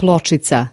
pločica.